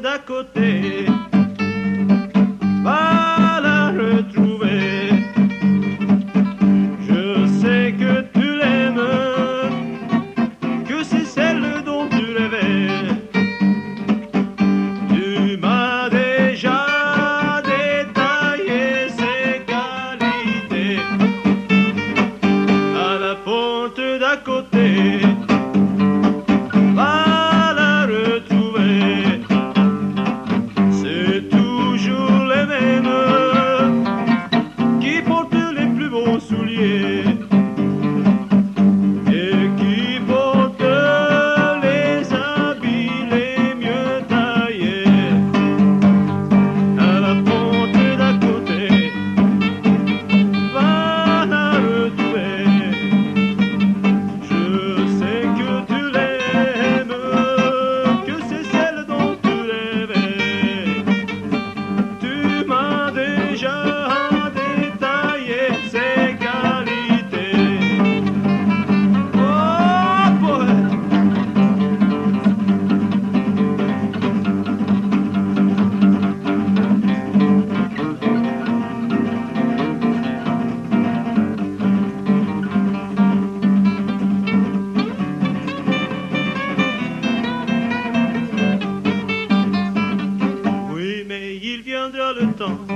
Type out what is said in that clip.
d'à côté. Va la retrouver. Je sais que tu l'aimes, que c'est celle dont tu rêvais. Tu m'as déjà détaillé ses qualités. À la porte d'à côté. souliers. temps